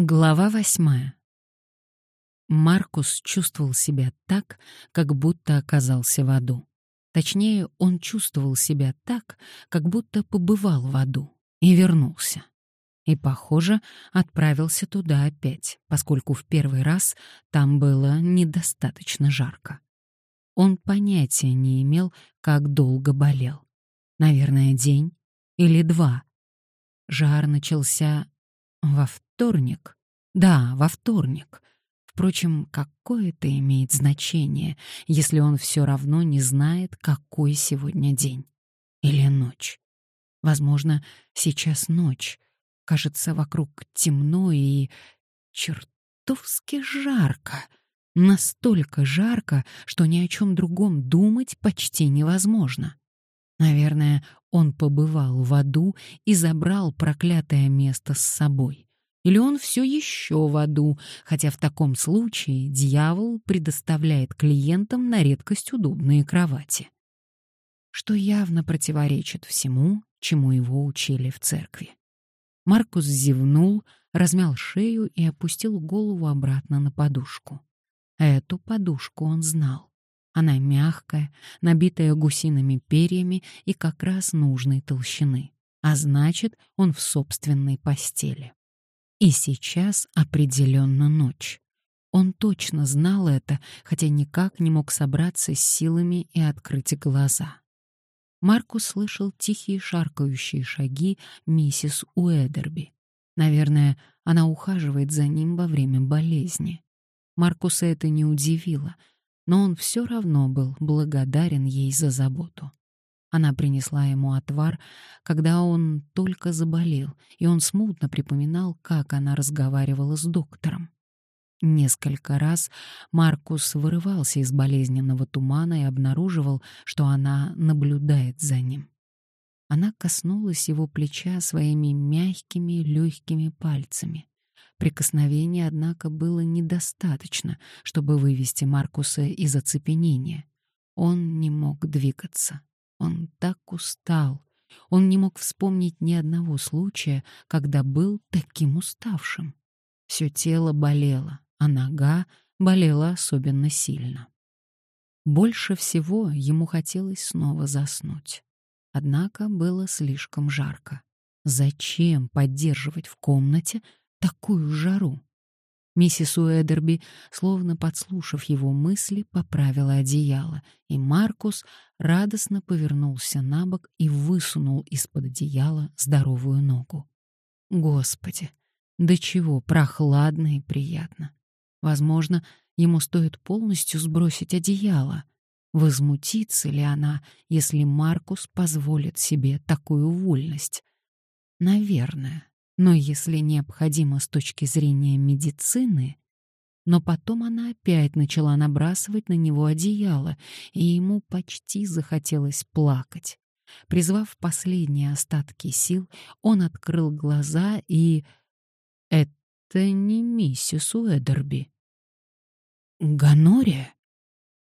Глава восьмая. Маркус чувствовал себя так, как будто оказался в аду. Точнее, он чувствовал себя так, как будто побывал в аду и вернулся. И, похоже, отправился туда опять, поскольку в первый раз там было недостаточно жарко. Он понятия не имел, как долго болел. Наверное, день или два. Жар начался во вторник? Да, во вторник. Впрочем, какое это имеет значение, если он все равно не знает, какой сегодня день? Или ночь? Возможно, сейчас ночь. Кажется, вокруг темно и чертовски жарко. Настолько жарко, что ни о чем другом думать почти невозможно. Наверное, он побывал в аду и забрал проклятое место с собой. Или он все еще в аду, хотя в таком случае дьявол предоставляет клиентам на редкость удобные кровати. Что явно противоречит всему, чему его учили в церкви. Маркус зевнул, размял шею и опустил голову обратно на подушку. Эту подушку он знал. Она мягкая, набитая гусиными перьями и как раз нужной толщины. А значит, он в собственной постели. И сейчас определенно ночь. Он точно знал это, хотя никак не мог собраться с силами и открыть глаза. Маркус слышал тихие шаркающие шаги миссис Уэдерби. Наверное, она ухаживает за ним во время болезни. Маркуса это не удивило — но он все равно был благодарен ей за заботу. Она принесла ему отвар, когда он только заболел, и он смутно припоминал, как она разговаривала с доктором. Несколько раз Маркус вырывался из болезненного тумана и обнаруживал, что она наблюдает за ним. Она коснулась его плеча своими мягкими, легкими пальцами. Прикосновения, однако, было недостаточно, чтобы вывести Маркуса из оцепенения. Он не мог двигаться. Он так устал. Он не мог вспомнить ни одного случая, когда был таким уставшим. Все тело болело, а нога болела особенно сильно. Больше всего ему хотелось снова заснуть. Однако было слишком жарко. Зачем поддерживать в комнате такую жару? Миссис Уэдерби, словно подслушав его мысли, поправила одеяло, и Маркус радостно повернулся на бок и высунул из-под одеяла здоровую ногу. Господи, до чего прохладно и приятно. Возможно, ему стоит полностью сбросить одеяло. Возмутится ли она, если Маркус позволит себе такую вольность? Наверное. Но если необходимо с точки зрения медицины... Но потом она опять начала набрасывать на него одеяло, и ему почти захотелось плакать. Призвав последние остатки сил, он открыл глаза и... Это не миссис Уэдерби. «Ганория?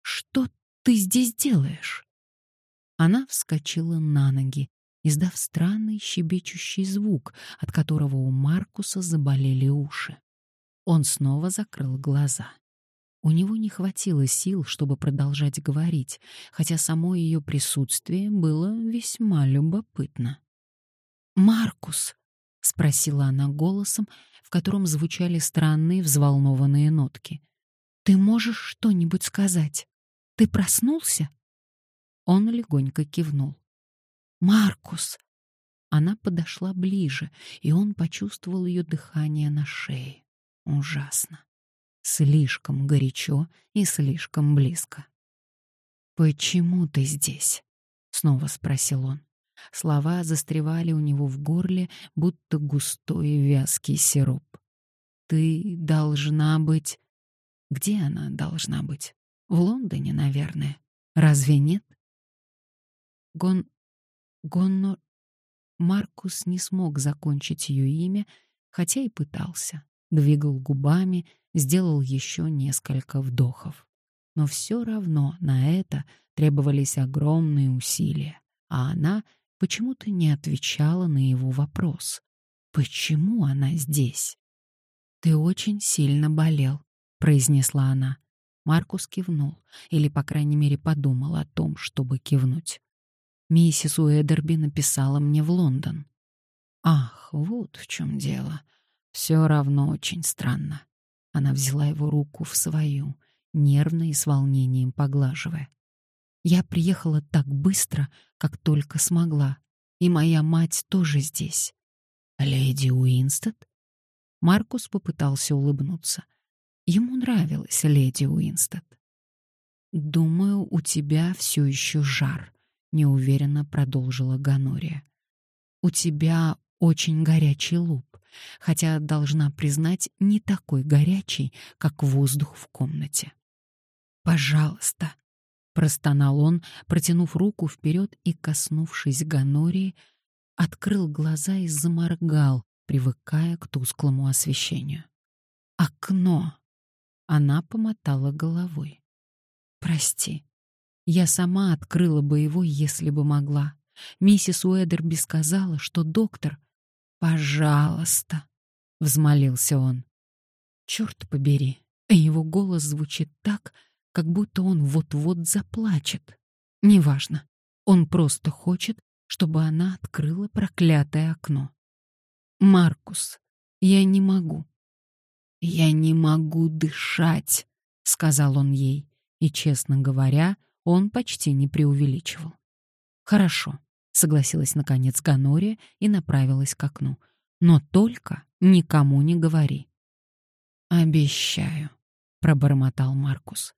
Что ты здесь делаешь?» Она вскочила на ноги, издав странный щебечущий звук, от которого у Маркуса заболели уши. Он снова закрыл глаза. У него не хватило сил, чтобы продолжать говорить, хотя само ее присутствие было весьма любопытно. «Маркус!» — спросила она голосом, в котором звучали странные взволнованные нотки. «Ты можешь что-нибудь сказать? Ты проснулся?» Он легонько кивнул. Маркус!» Она подошла ближе, и он почувствовал ее дыхание на шее. Ужасно. Слишком горячо и слишком близко. «Почему ты здесь?» — снова спросил он. Слова застревали у него в горле, будто густой вязкий сироп. «Ты должна быть...» «Где она должна быть? В Лондоне, наверное. Разве нет?» Гон Гонно... Маркус не смог закончить ее имя, хотя и пытался. Двигал губами, сделал еще несколько вдохов. Но все равно на это требовались огромные усилия, а она почему-то не отвечала на его вопрос. Почему она здесь? «Ты очень сильно болел», — произнесла она. Маркус кивнул, или, по крайней мере, подумал о том, чтобы кивнуть. Миссис Уэдерби написала мне в Лондон. Ах, вот в чем дело. Все равно очень странно. Она взяла его руку в свою, нервно и с волнением поглаживая. Я приехала так быстро, как только смогла, и моя мать тоже здесь. Леди Уинстед? Маркус попытался улыбнуться. Ему нравилась леди Уинстед. Думаю, у тебя все еще жар, неуверенно продолжила Ганория. У тебя очень горячий лоб, хотя должна признать, не такой горячий, как воздух в комнате. Пожалуйста, простонал он, протянув руку вперед и коснувшись Ганории, открыл глаза и заморгал, привыкая к тусклому освещению. Окно. Она помотала головой. Прости. Я сама открыла бы его, если бы могла. Миссис Уэдерби сказала, что доктор... «Пожалуйста», — взмолился он. Черт побери, его голос звучит так, как будто он вот-вот заплачет. Неважно, он просто хочет, чтобы она открыла проклятое окно. «Маркус, я не могу». «Я не могу дышать», — сказал он ей, и, честно говоря, он почти не преувеличивал. «Хорошо», — согласилась наконец Ганория и направилась к окну. «Но только никому не говори». «Обещаю», — пробормотал Маркус.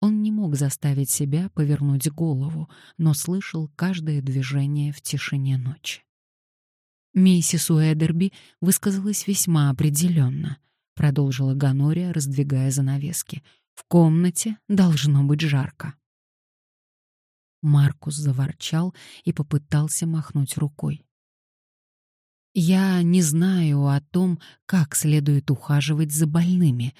Он не мог заставить себя повернуть голову, но слышал каждое движение в тишине ночи. Миссис Уэдерби высказалась весьма определенно, продолжила Ганория, раздвигая занавески. В комнате должно быть жарко. Маркус заворчал и попытался махнуть рукой. Я не знаю о том, как следует ухаживать за больными.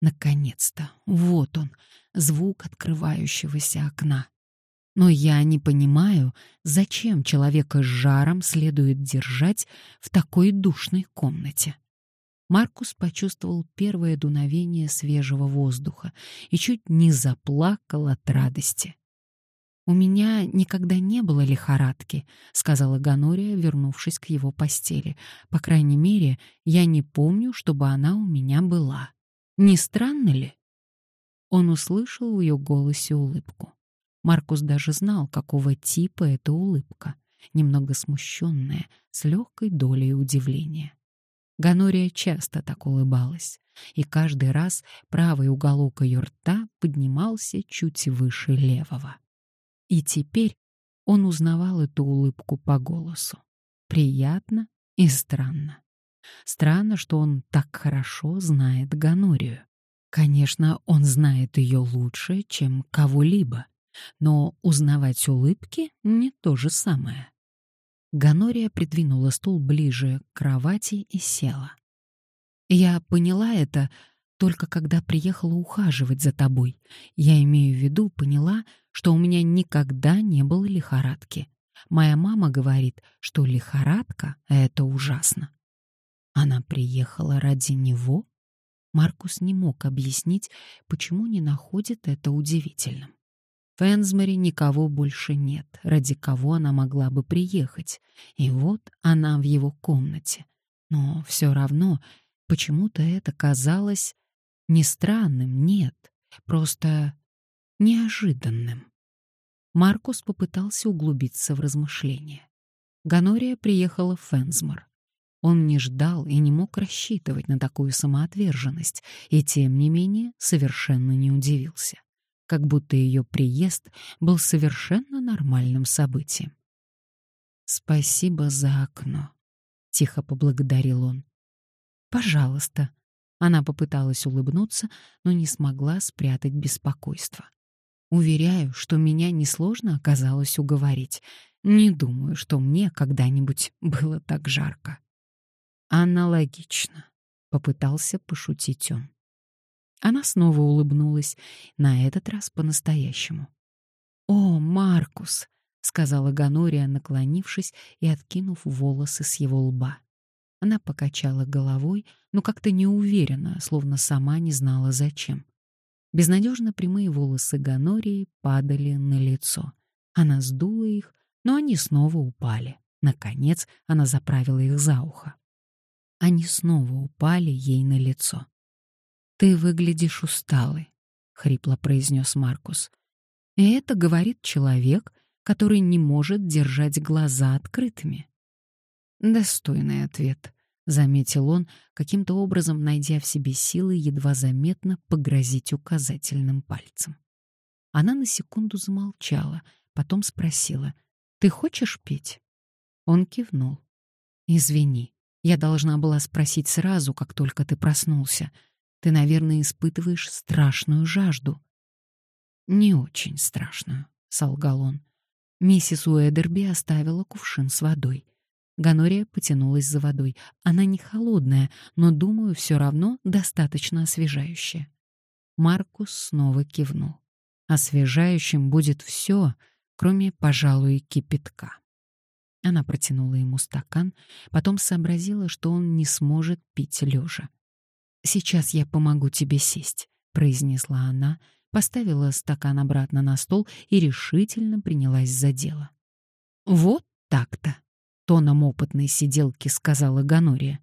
Наконец-то, вот он, звук открывающегося окна. Но я не понимаю, зачем человека с жаром следует держать в такой душной комнате. Маркус почувствовал первое дуновение свежего воздуха и чуть не заплакал от радости. «У меня никогда не было лихорадки», — сказала Ганория, вернувшись к его постели. «По крайней мере, я не помню, чтобы она у меня была. Не странно ли?» Он услышал в ее голосе улыбку. Маркус даже знал, какого типа эта улыбка, немного смущенная, с легкой долей удивления. Ганория часто так улыбалась, и каждый раз правый уголок ее рта поднимался чуть выше левого. И теперь он узнавал эту улыбку по голосу. Приятно и странно. Странно, что он так хорошо знает Ганорию. Конечно, он знает ее лучше, чем кого-либо, но узнавать улыбки — не то же самое. Ганория придвинула стул ближе к кровати и села. «Я поняла это только когда приехала ухаживать за тобой. Я имею в виду, поняла, что у меня никогда не было лихорадки. Моя мама говорит, что лихорадка — это ужасно. Она приехала ради него?» Маркус не мог объяснить, почему не находит это удивительным. В Энсморе никого больше нет, ради кого она могла бы приехать. И вот она в его комнате. Но все равно почему-то это казалось не странным, нет, просто неожиданным. Маркус попытался углубиться в размышления. Ганория приехала в Фенсмор. Он не ждал и не мог рассчитывать на такую самоотверженность, и тем не менее совершенно не удивился. Как будто ее приезд был совершенно нормальным событием. «Спасибо за окно», — тихо поблагодарил он. «Пожалуйста». Она попыталась улыбнуться, но не смогла спрятать беспокойство. Уверяю, что меня несложно оказалось уговорить. Не думаю, что мне когда-нибудь было так жарко. Аналогично, попытался пошутить он. Она снова улыбнулась, на этот раз по-настоящему. «О, Маркус!» — сказала Ганория, наклонившись и откинув волосы с его лба. Она покачала головой, но как-то неуверенно, словно сама не знала зачем. Безнадежно прямые волосы Ганории падали на лицо. Она сдула их, но они снова упали. Наконец она заправила их за ухо. Они снова упали ей на лицо. «Ты выглядишь усталый», — хрипло произнес Маркус. «И это говорит человек, который не может держать глаза открытыми». «Достойный ответ», — заметил он, каким-то образом найдя в себе силы едва заметно погрозить указательным пальцем. Она на секунду замолчала, потом спросила, «Ты хочешь пить?» Он кивнул. «Извини, я должна была спросить сразу, как только ты проснулся. Ты, наверное, испытываешь страшную жажду». «Не очень страшную», — солгал он. Миссис Уэдерби оставила кувшин с водой. Ганория потянулась за водой. Она не холодная, но, думаю, все равно достаточно освежающая. Маркус снова кивнул. Освежающим будет все, кроме, пожалуй, кипятка. Она протянула ему стакан, потом сообразила, что он не сможет пить лежа. «Сейчас я помогу тебе сесть», — произнесла она, поставила стакан обратно на стол и решительно принялась за дело. «Вот так-то», — тоном опытной сиделки сказала Ганория.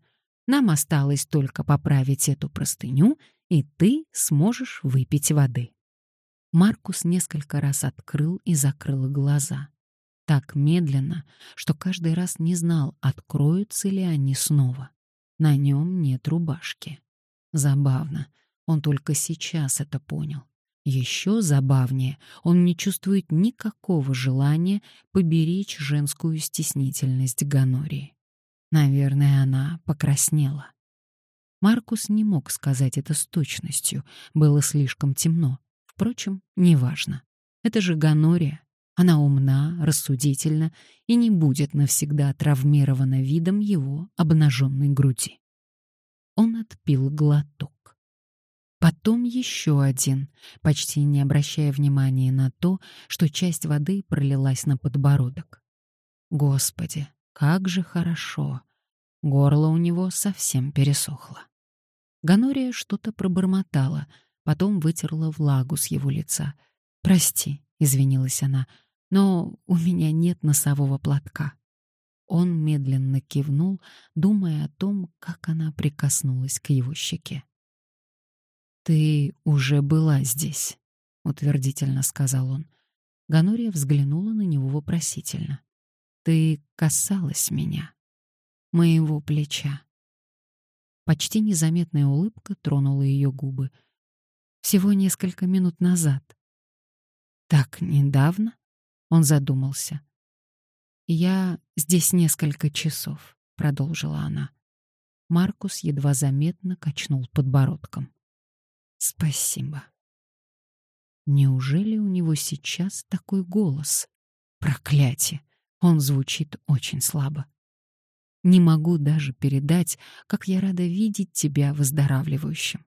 «Нам осталось только поправить эту простыню, и ты сможешь выпить воды». Маркус несколько раз открыл и закрыл глаза так медленно, что каждый раз не знал, откроются ли они снова. На нем нет рубашки. Забавно, он только сейчас это понял. Еще забавнее, он не чувствует никакого желания поберечь женскую стеснительность Ганории. Наверное, она покраснела. Маркус не мог сказать это с точностью, было слишком темно. Впрочем, неважно. Это же Ганория, она умна, рассудительна и не будет навсегда травмирована видом его обнаженной груди. Он отпил глоток. Потом еще один, почти не обращая внимания на то, что часть воды пролилась на подбородок. Господи, как же хорошо! Горло у него совсем пересохло. Ганория что-то пробормотала, потом вытерла влагу с его лица. «Прости», — извинилась она, — но у меня нет носового платка. Он медленно кивнул, думая о том, как она прикоснулась к его щеке. «Ты уже была здесь», — утвердительно сказал он. Ганория взглянула на него вопросительно. «Ты касалась меня, моего плеча». Почти незаметная улыбка тронула ее губы. «Всего несколько минут назад». «Так недавно?» Он задумался. «Я здесь несколько часов», — продолжила она. Маркус едва заметно качнул подбородком. «Спасибо». Неужели у него сейчас такой голос? Проклятие! Он звучит очень слабо. Не могу даже передать, как я рада видеть тебя выздоравливающим.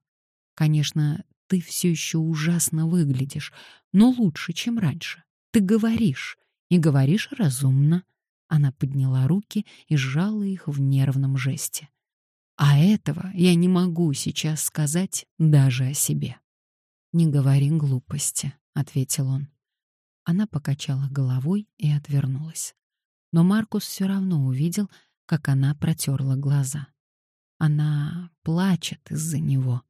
Конечно, ты все еще ужасно выглядишь, но лучше, чем раньше. Ты говоришь, и говоришь разумно. Она подняла руки и сжала их в нервном жесте. А этого я не могу сейчас сказать даже о себе. Не говори глупости, ответил он. Она покачала головой и отвернулась. Но Маркус все равно увидел, как она протерла глаза. Она плачет из-за него.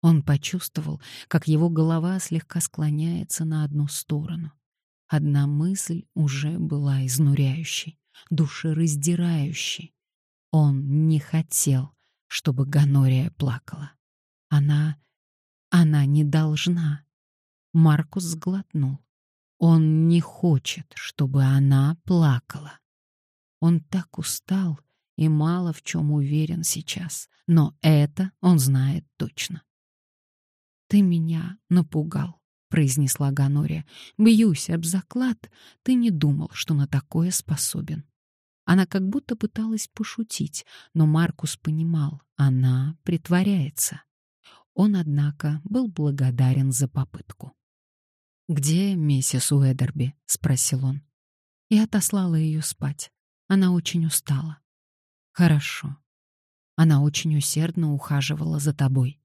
Он почувствовал, как его голова слегка склоняется на одну сторону. Одна мысль уже была изнуряющей, душераздирающей. Он не хотел, чтобы Ганория плакала. Она... она не должна. Маркус сглотнул. Он не хочет, чтобы она плакала. Он так устал и мало в чем уверен сейчас, но это он знает точно. «Ты меня напугал», — произнесла Ганория. «Бьюсь об заклад, ты не думал, что на такое способен». Она как будто пыталась пошутить, но Маркус понимал, она притворяется. Он, однако, был благодарен за попытку. «Где миссис Уэдерби?» — спросил он. И отослала ее спать. Она очень устала. «Хорошо. Она очень усердно ухаживала за тобой.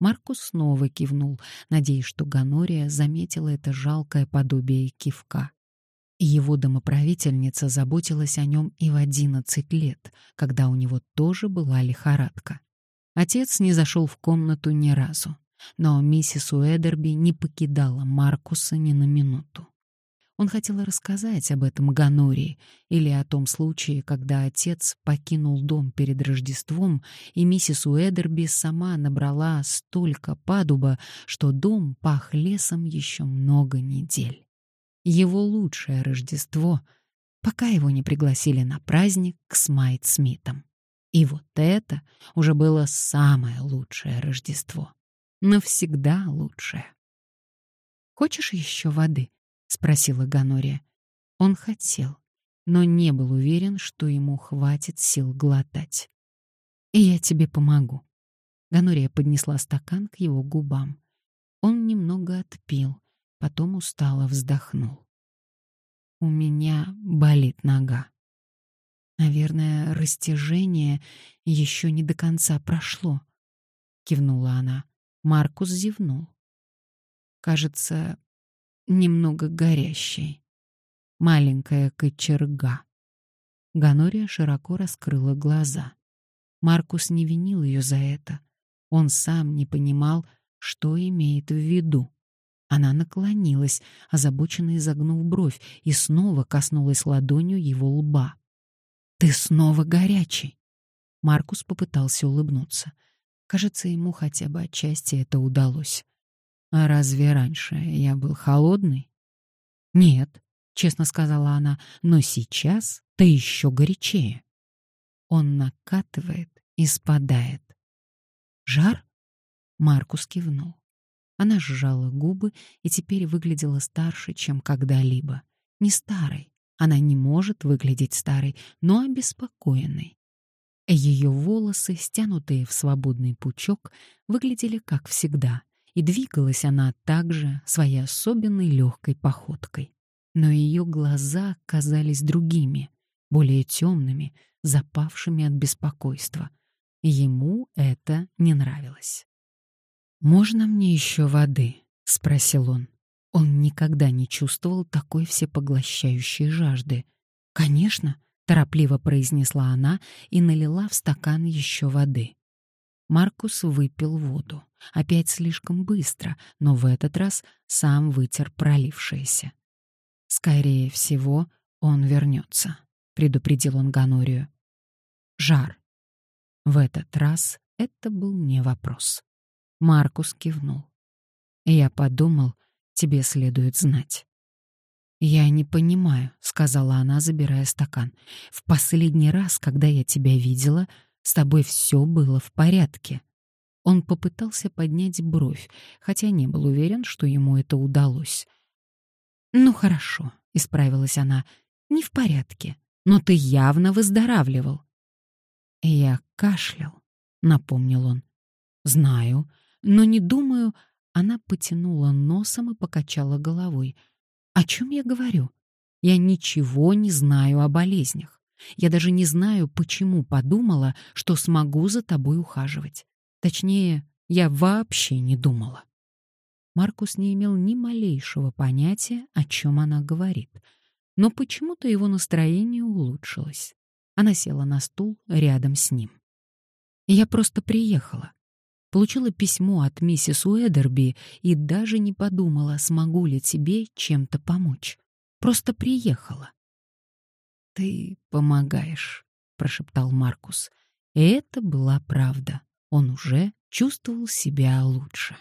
Маркус снова кивнул, надеясь, что Ганория заметила это жалкое подобие кивка. Его домоправительница заботилась о нем и в одиннадцать лет, когда у него тоже была лихорадка. Отец не зашел в комнату ни разу, но миссис Уэдерби не покидала Маркуса ни на минуту. Он хотел рассказать об этом Ганории или о том случае, когда отец покинул дом перед Рождеством, и миссис Уэдерби сама набрала столько падуба, что дом пах лесом еще много недель. Его лучшее Рождество, пока его не пригласили на праздник к Смайт-Смитам. И вот это уже было самое лучшее Рождество. Навсегда лучшее. «Хочешь еще воды?» — спросила Ганория. Он хотел, но не был уверен, что ему хватит сил глотать. «И я тебе помогу». Ганория поднесла стакан к его губам. Он немного отпил, потом устало вздохнул. «У меня болит нога. Наверное, растяжение еще не до конца прошло», — кивнула она. Маркус зевнул. Кажется, немного горящей. Маленькая кочерга. Ганория широко раскрыла глаза. Маркус не винил ее за это. Он сам не понимал, что имеет в виду. Она наклонилась, озабоченно изогнув бровь, и снова коснулась ладонью его лба. «Ты снова горячий!» Маркус попытался улыбнуться. Кажется, ему хотя бы отчасти это удалось. А разве раньше я был холодный? Нет, честно сказала она, но сейчас ты еще горячее. Он накатывает и спадает. Жар? Маркус кивнул. Она сжала губы и теперь выглядела старше, чем когда-либо. Не старой. Она не может выглядеть старой, но обеспокоенной. Ее волосы, стянутые в свободный пучок, выглядели как всегда — и двигалась она также своей особенной легкой походкой. Но ее глаза казались другими, более темными, запавшими от беспокойства. Ему это не нравилось. «Можно мне еще воды?» — спросил он. Он никогда не чувствовал такой всепоглощающей жажды. «Конечно», — торопливо произнесла она и налила в стакан еще воды. Маркус выпил воду. Опять слишком быстро, но в этот раз сам вытер пролившееся. «Скорее всего, он вернется», — предупредил он Ганорию. «Жар». В этот раз это был не вопрос. Маркус кивнул. «Я подумал, тебе следует знать». «Я не понимаю», — сказала она, забирая стакан. «В последний раз, когда я тебя видела, с тобой все было в порядке. Он попытался поднять бровь, хотя не был уверен, что ему это удалось. «Ну хорошо», — исправилась она, — «не в порядке, но ты явно выздоравливал». «Я кашлял», — напомнил он. «Знаю, но не думаю...» Она потянула носом и покачала головой. «О чем я говорю? Я ничего не знаю о болезнях. Я даже не знаю, почему подумала, что смогу за тобой ухаживать. Точнее, я вообще не думала. Маркус не имел ни малейшего понятия, о чем она говорит. Но почему-то его настроение улучшилось. Она села на стул рядом с ним. «Я просто приехала. Получила письмо от миссис Уэдерби и даже не подумала, смогу ли тебе чем-то помочь. Просто приехала. «Ты помогаешь», — прошептал Маркус. И это была правда. Он уже чувствовал себя лучше.